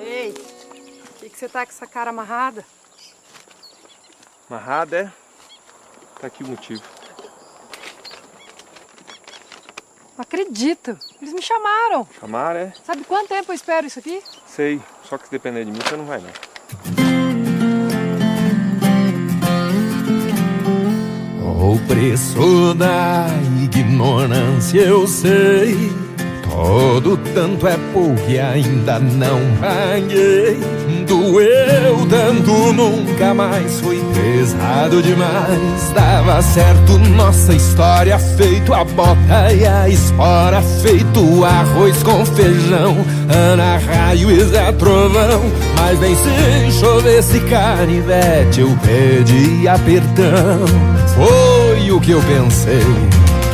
Ei, o que, que você tá com essa cara amarrada? Amarrada é? Tá aqui o motivo. Não acredito. Eles me chamaram. Chamaram, é? Sabe quanto tempo eu espero isso aqui? Sei, só que se depender de mim, você não vai não. O preço da ignorância eu sei. Todo tanto é pouco e ainda não paguei. Doeu tanto, nunca mais foi pesado demais. Dava certo nossa história, feito a bota e a espora, feito arroz com feijão. Ana Raio e Zé Trovão. Mas nem se chovesse canivete, eu pedia perdão. Foi o que eu pensei.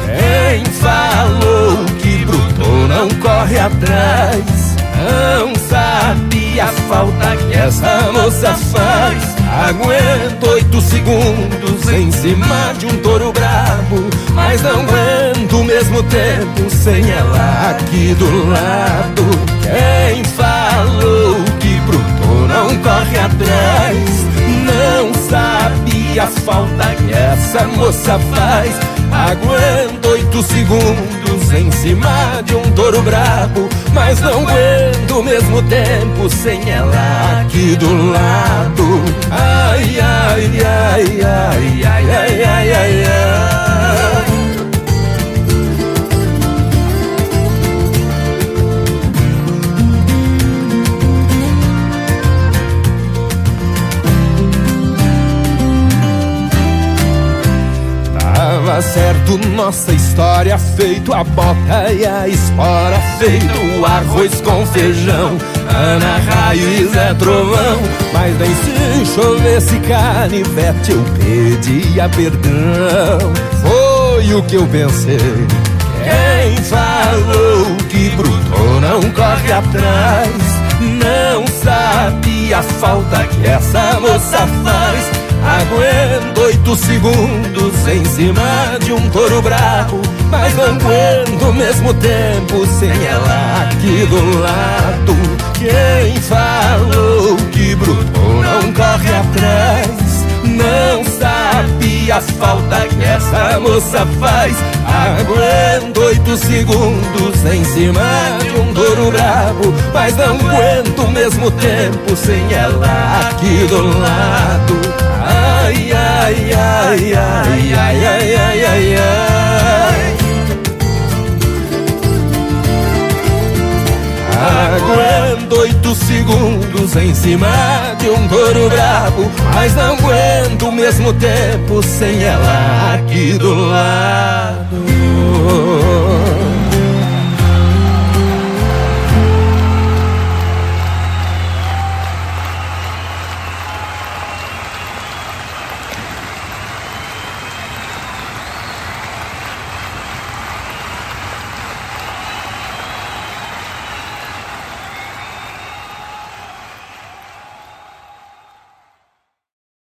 Quem falou que bruto não corre atrás? Não sabe a falta que essa moça faz. Aguento oito segundos em cima de um touro brabo, mas não aguento o mesmo tempo sem ela aqui do lado. A falta que essa moça faz. Aguento oito segundos em cima de um touro brabo, mas não aguento o mesmo tempo sem ela aqui do lado. Ai, ai, ai, ai, Tava certo nossa história Feito a bota e a espora Feito arroz com feijão Ana Raio e Zé Trovão Mas nem se chovesse canivete Eu pedia perdão. Foi o que eu pensei Quem falou que bruto não corre atrás? Não sabe a falta que essa moça faz Aguento oito segundos em cima de um touro bravo Mas não aguento o mesmo tempo sem ela aqui do lado. Quem falou que bruto não corre atrás? Não sabe a falta que essa moça faz. Aguento oito segundos em cima touro bravo Mas não aguento o mesmo tempo sem ela aqui do lado Ai, ai, ai, ai, ai, ai, ai, ai, ai. Aguento oito segundos em cima de um touro brabo Mas não aguento o mesmo tempo sem ela aqui do lado